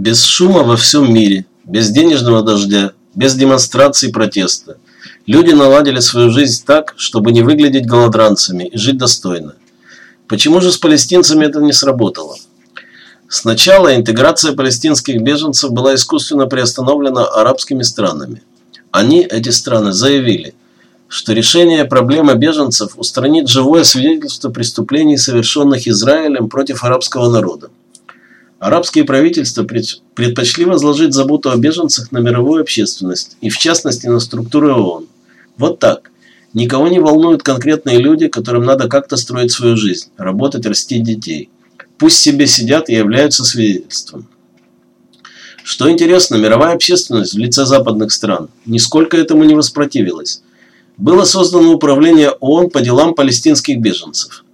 Без шума во всем мире, без денежного дождя, без демонстраций протеста. Люди наладили свою жизнь так, чтобы не выглядеть голодранцами и жить достойно. Почему же с палестинцами это не сработало? Сначала интеграция палестинских беженцев была искусственно приостановлена арабскими странами. Они, эти страны, заявили, что решение проблемы беженцев устранит живое свидетельство преступлений, совершенных Израилем против арабского народа. Арабские правительства предпочли возложить заботу о беженцах на мировую общественность и в частности на структуры ООН. Вот так. Никого не волнуют конкретные люди, которым надо как-то строить свою жизнь, работать, растить детей. Пусть себе сидят и являются свидетельством. Что интересно, мировая общественность в лице западных стран нисколько этому не воспротивилась было создано управление ООН по делам палестинских беженцев.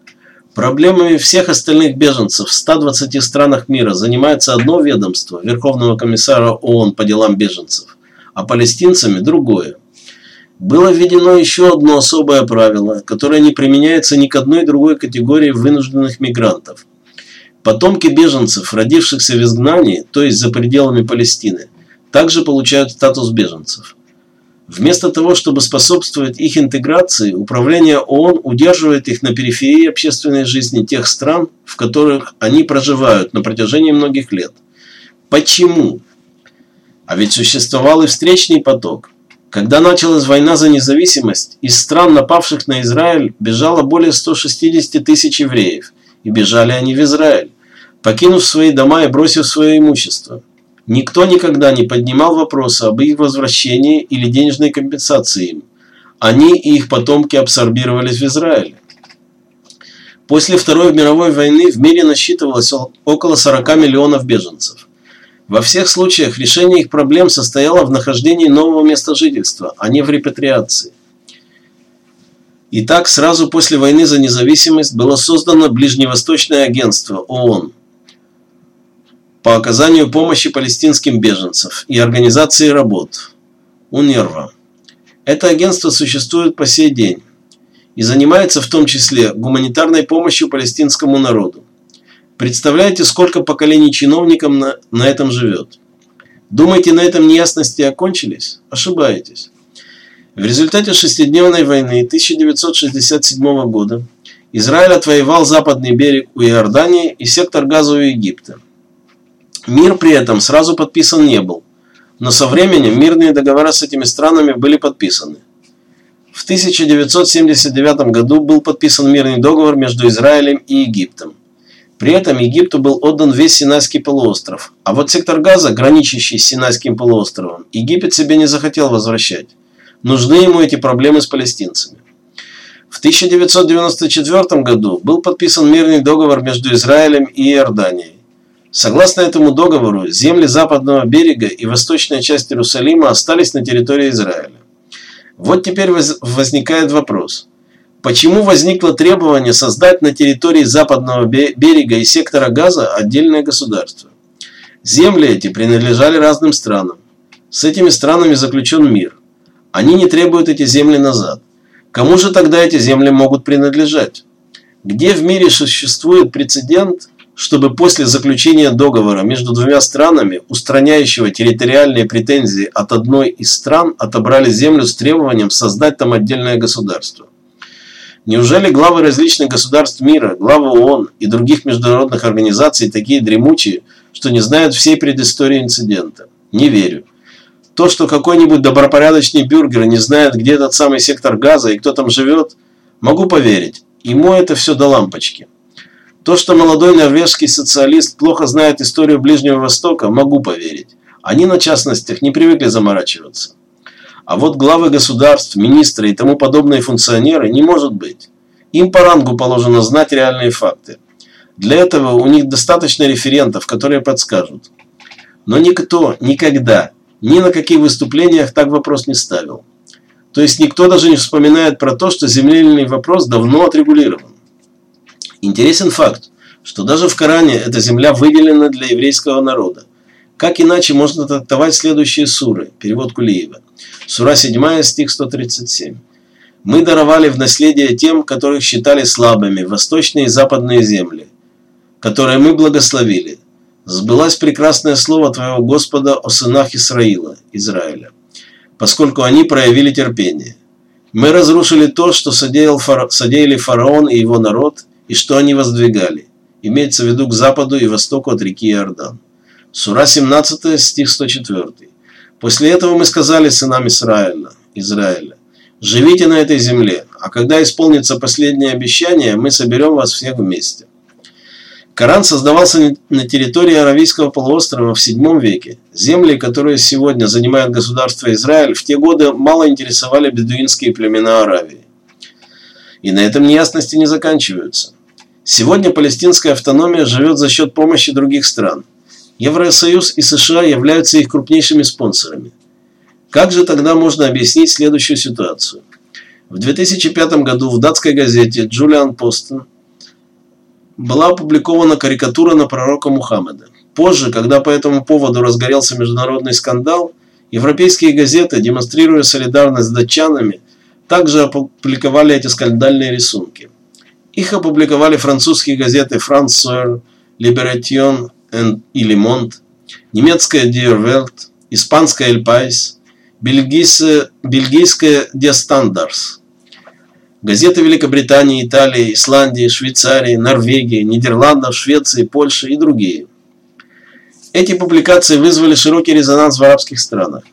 Проблемами всех остальных беженцев в 120 странах мира занимается одно ведомство Верховного комиссара ООН по делам беженцев, а палестинцами другое. Было введено еще одно особое правило, которое не применяется ни к одной другой категории вынужденных мигрантов. Потомки беженцев, родившихся в изгнании, то есть за пределами Палестины, также получают статус беженцев. Вместо того, чтобы способствовать их интеграции, управление ООН удерживает их на периферии общественной жизни тех стран, в которых они проживают на протяжении многих лет. Почему? А ведь существовал и встречный поток. Когда началась война за независимость, из стран, напавших на Израиль, бежало более 160 тысяч евреев. И бежали они в Израиль, покинув свои дома и бросив свое имущество. Никто никогда не поднимал вопроса об их возвращении или денежной компенсации им. Они и их потомки абсорбировались в Израиле. После Второй мировой войны в мире насчитывалось около 40 миллионов беженцев. Во всех случаях решение их проблем состояло в нахождении нового места жительства, а не в репатриации. Итак, сразу после войны за независимость было создано Ближневосточное агентство ООН – по оказанию помощи палестинским беженцам и организации работ УНРВА. Это агентство существует по сей день и занимается в том числе гуманитарной помощью палестинскому народу. Представляете, сколько поколений чиновников на, на этом живет? Думаете, на этом неясности окончились? Ошибаетесь. В результате шестидневной войны 1967 года Израиль отвоевал западный берег у Иордании и сектор Газа у Египта. Мир при этом сразу подписан не был, но со временем мирные договора с этими странами были подписаны. В 1979 году был подписан мирный договор между Израилем и Египтом. При этом Египту был отдан весь Синайский полуостров, а вот сектор Газа, граничащий с Синайским полуостровом, Египет себе не захотел возвращать. Нужны ему эти проблемы с палестинцами. В 1994 году был подписан мирный договор между Израилем и Иорданией. Согласно этому договору, земли западного берега и восточная часть Иерусалима остались на территории Израиля. Вот теперь возникает вопрос. Почему возникло требование создать на территории западного берега и сектора Газа отдельное государство? Земли эти принадлежали разным странам. С этими странами заключен мир. Они не требуют эти земли назад. Кому же тогда эти земли могут принадлежать? Где в мире существует прецедент, чтобы после заключения договора между двумя странами, устраняющего территориальные претензии от одной из стран, отобрали землю с требованием создать там отдельное государство. Неужели главы различных государств мира, главы ООН и других международных организаций такие дремучие, что не знают всей предыстории инцидента? Не верю. То, что какой-нибудь добропорядочный бюргер не знает, где этот самый сектор газа и кто там живет, могу поверить. Ему это все до лампочки. То, что молодой норвежский социалист плохо знает историю Ближнего Востока, могу поверить. Они на частностях не привыкли заморачиваться. А вот главы государств, министры и тому подобные функционеры не может быть. Им по рангу положено знать реальные факты. Для этого у них достаточно референтов, которые подскажут. Но никто никогда ни на каких выступлениях так вопрос не ставил. То есть никто даже не вспоминает про то, что земельный вопрос давно отрегулирован. Интересен факт, что даже в Коране эта земля выделена для еврейского народа. Как иначе можно трактовать следующие суры? Перевод Кулиева. Сура 7, стих 137. «Мы даровали в наследие тем, которых считали слабыми, восточные и западные земли, которые мы благословили. Сбылось прекрасное слово Твоего Господа о сынах Исраила, Израиля, поскольку они проявили терпение. Мы разрушили то, что содеял фара... содеяли фараон и его народ, и что они воздвигали. Имеется в виду к западу и востоку от реки Иордан. Сура 17, стих 104. После этого мы сказали сынам Израиля, Израиля, живите на этой земле, а когда исполнится последнее обещание, мы соберем вас всех вместе. Коран создавался на территории Аравийского полуострова в VII веке. Земли, которые сегодня занимает государство Израиль, в те годы мало интересовали бедуинские племена Аравии. И на этом неясности не заканчиваются. Сегодня палестинская автономия живет за счет помощи других стран. Евросоюз и США являются их крупнейшими спонсорами. Как же тогда можно объяснить следующую ситуацию? В 2005 году в датской газете «Джулиан Постон» была опубликована карикатура на пророка Мухаммеда. Позже, когда по этому поводу разгорелся международный скандал, европейские газеты, демонстрируя солидарность с датчанами, также опубликовали эти скандальные рисунки. Их опубликовали французские газеты «France Soir», «Liberation» и «Le Monde», немецкая «Die Welt», испанская «El País», бельгийская «Die Standards», Газеты Великобритании, Италии, Исландии, Швейцарии, Норвегии, Нидерландов, Швеции, Польши и другие. Эти публикации вызвали широкий резонанс в арабских странах.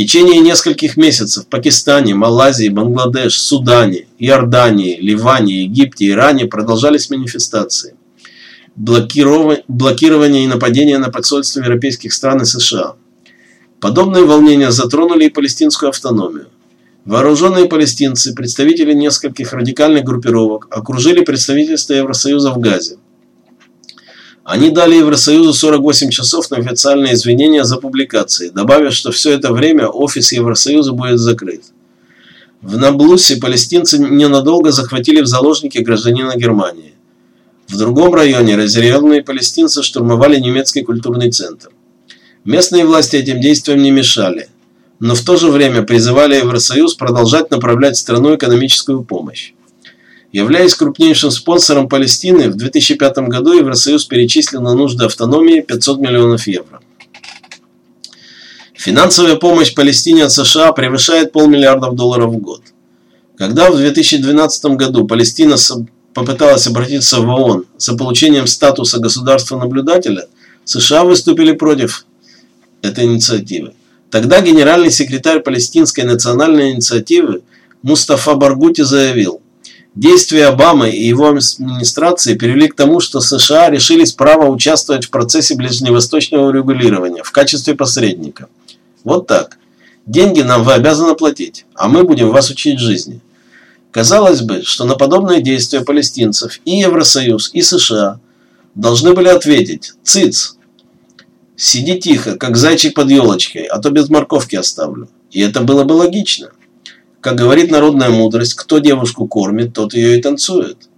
Течение нескольких месяцев в Пакистане, Малайзии, Бангладеш, Судане, Иордании, Ливане, Египте, Иране продолжались манифестации. Блокирование и нападения на посольства европейских стран и США. Подобные волнения затронули и палестинскую автономию. Вооруженные палестинцы, представители нескольких радикальных группировок, окружили представительство Евросоюза в Газе. Они дали Евросоюзу 48 часов на официальные извинения за публикации, добавив, что все это время офис Евросоюза будет закрыт. В Наблусе палестинцы ненадолго захватили в заложники гражданина Германии. В другом районе разъяренные палестинцы штурмовали немецкий культурный центр. Местные власти этим действиям не мешали – но в то же время призывали Евросоюз продолжать направлять страну экономическую помощь. Являясь крупнейшим спонсором Палестины, в 2005 году Евросоюз перечислил на нужды автономии 500 миллионов евро. Финансовая помощь Палестине от США превышает полмиллиарда долларов в год. Когда в 2012 году Палестина попыталась обратиться в ООН за получением статуса государства-наблюдателя, США выступили против этой инициативы. Тогда генеральный секретарь Палестинской национальной инициативы Мустафа Баргути заявил, действия Обамы и его администрации привели к тому, что США решились право участвовать в процессе ближневосточного регулирования в качестве посредника. Вот так. Деньги нам вы обязаны платить, а мы будем вас учить жизни. Казалось бы, что на подобные действия палестинцев и Евросоюз, и США должны были ответить «ЦИЦ, Сиди тихо, как зайчик под елочкой, а то без морковки оставлю. И это было бы логично. Как говорит народная мудрость, кто девушку кормит, тот ее и танцует.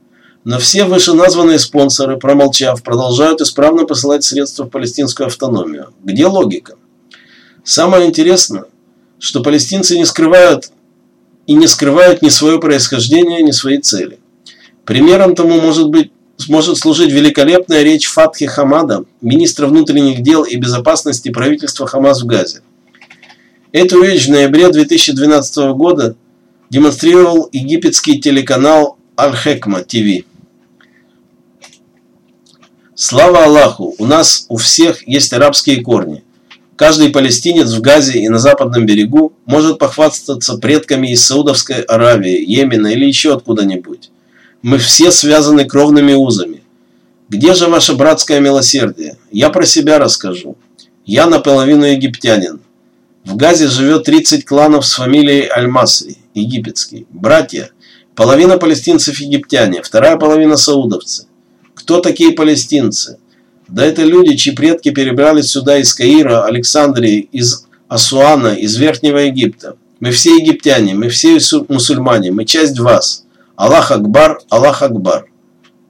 Но все вышеназванные спонсоры, промолчав, продолжают исправно посылать средства в палестинскую автономию. Где логика? Самое интересное, что палестинцы не скрывают и не скрывают ни свое происхождение, ни свои цели. Примером тому может быть сможет служить великолепная речь Фатхи Хамада, министра внутренних дел и безопасности правительства Хамас в Газе. Эту речь в ноябре 2012 года демонстрировал египетский телеканал Аль-Хекма ТВ. Слава Аллаху, у нас у всех есть арабские корни. Каждый палестинец в Газе и на западном берегу может похвастаться предками из Саудовской Аравии, Йемена или еще откуда-нибудь. Мы все связаны кровными узами. Где же ваше братское милосердие? Я про себя расскажу. Я наполовину египтянин. В Газе живет 30 кланов с фамилией Аль-Масри, египетский. Братья. Половина палестинцев египтяне, вторая половина саудовцы. Кто такие палестинцы? Да это люди, чьи предки перебрались сюда из Каира, Александрии, из Асуана, из Верхнего Египта. Мы все египтяне, мы все мусульмане, мы часть вас. Аллах Акбар, Аллах Акбар.